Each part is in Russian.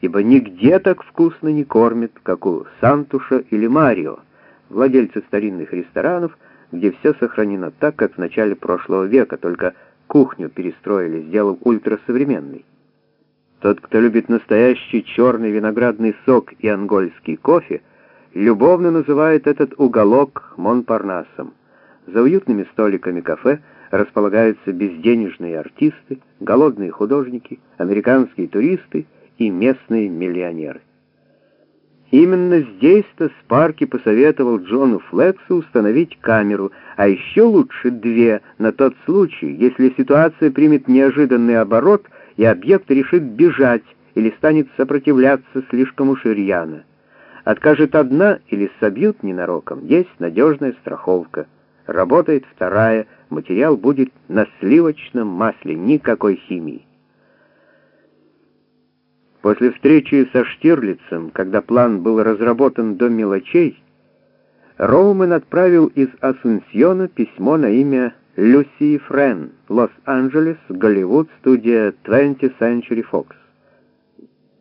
ибо нигде так вкусно не кормят, как у Сантуша или Марио, владельца старинных ресторанов, где все сохранено так, как в начале прошлого века, только кухню перестроили, сделав ультрасовременной. Тот, кто любит настоящий черный виноградный сок и ангольский кофе, любовно называет этот уголок Монпарнасом. За уютными столиками кафе располагаются безденежные артисты, голодные художники, американские туристы и местные миллионеры. Именно здесь-то Спарки посоветовал Джону Флексу установить камеру, а еще лучше две, на тот случай, если ситуация примет неожиданный оборот и объект решит бежать или станет сопротивляться слишком уж рьяно. Откажет одна или собьют ненароком, есть надежная страховка. Работает вторая, материал будет на сливочном масле, никакой химии. После встречи со Штирлицем, когда план был разработан до мелочей, Роумен отправил из Асунсьона письмо на имя Люси Френ, Лос-Анджелес, Голливуд, студия 20th Century Fox.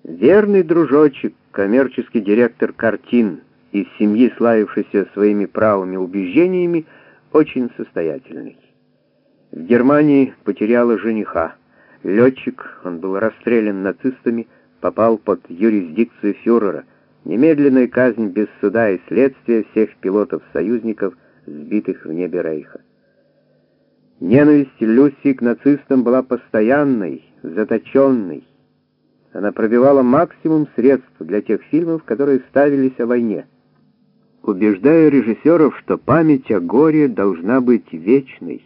Верный дружочек, коммерческий директор картин из семьи, славившийся своими правыми убеждениями, очень состоятельный. В Германии потеряла жениха. Летчик, он был расстрелян нацистами, попал под юрисдикцию фюрера, немедленная казнь без суда и следствия всех пилотов-союзников, сбитых в небе Рейха. Ненависть Люси к нацистам была постоянной, заточенной. Она пробивала максимум средств для тех фильмов, которые ставились о войне, убеждая режиссеров, что память о горе должна быть вечной.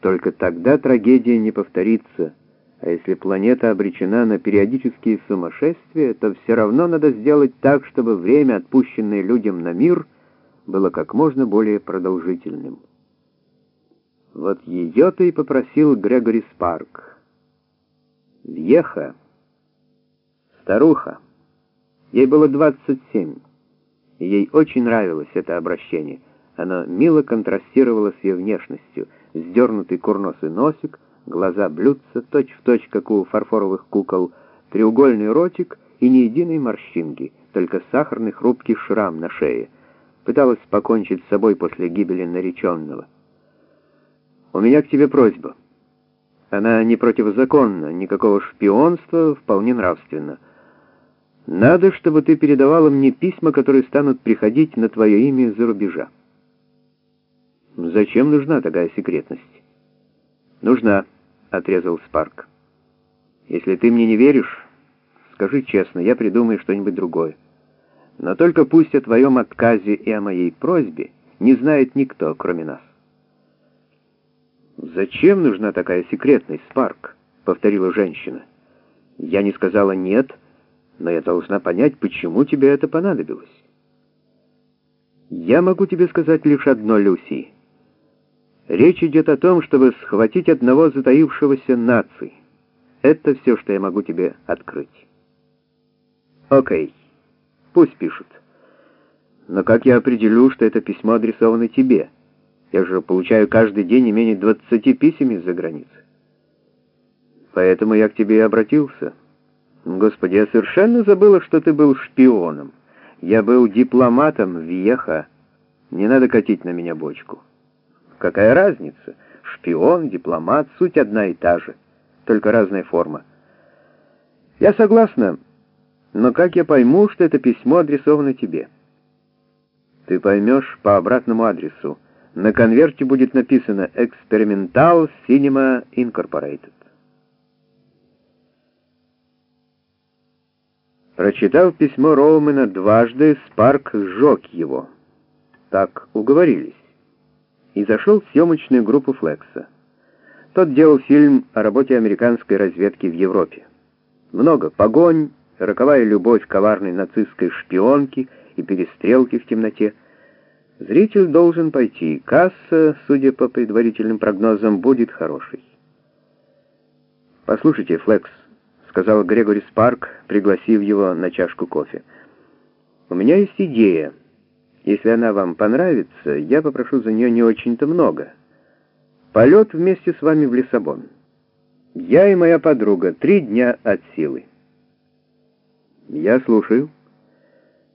Только тогда трагедия не повторится — а если планета обречена на периодические сумасшествия, то все равно надо сделать так, чтобы время, отпущенное людям на мир, было как можно более продолжительным. Вот ее-то и попросил Грегори Спарк. Вьеха, старуха, ей было 27, и ей очень нравилось это обращение. Оно мило контрастировало с ее внешностью, сдернутый курносый носик, глаза блюдца, точь-в-точь, как у фарфоровых кукол, треугольный ротик и ни единой морщинки, только сахарный хрупкий шрам на шее. Пыталась покончить с собой после гибели нареченного. «У меня к тебе просьба. Она не противозаконна, никакого шпионства, вполне нравственно. Надо, чтобы ты передавала мне письма, которые станут приходить на твое имя из-за рубежа». «Зачем нужна такая секретность?» «Нужна» отрезал Спарк. «Если ты мне не веришь, скажи честно, я придумаю что-нибудь другое. Но только пусть о твоем отказе и о моей просьбе не знает никто, кроме нас». «Зачем нужна такая секретность, Спарк?» — повторила женщина. «Я не сказала «нет», но я должна понять, почему тебе это понадобилось». «Я могу тебе сказать лишь одно, Люси». Речь идет о том, чтобы схватить одного затаившегося нации. Это все, что я могу тебе открыть. Окей, пусть пишут. Но как я определю, что это письмо адресовано тебе? Я же получаю каждый день не менее 20 писем из-за границы. Поэтому я к тебе и обратился. Господи, я совершенно забыла, что ты был шпионом. Я был дипломатом в Вьеха. Не надо катить на меня бочку. Какая разница? Шпион, дипломат, суть одна и та же, только разная форма. Я согласна, но как я пойму, что это письмо адресовано тебе? Ты поймешь по обратному адресу. На конверте будет написано «Experimental Cinema Incorporated». Прочитав письмо Роумена дважды, Спарк сжег его. Так уговорились и зашел в съемочную группу Флекса. Тот делал фильм о работе американской разведки в Европе. Много погонь, роковая любовь коварной нацистской шпионки и перестрелки в темноте. Зритель должен пойти. Касса, судя по предварительным прогнозам, будет хорошей. «Послушайте, Флекс», — сказал Грегори Спарк, пригласив его на чашку кофе. «У меня есть идея». Если она вам понравится, я попрошу за нее не очень-то много. Полет вместе с вами в Лиссабон. Я и моя подруга. Три дня от силы. Я слушаю.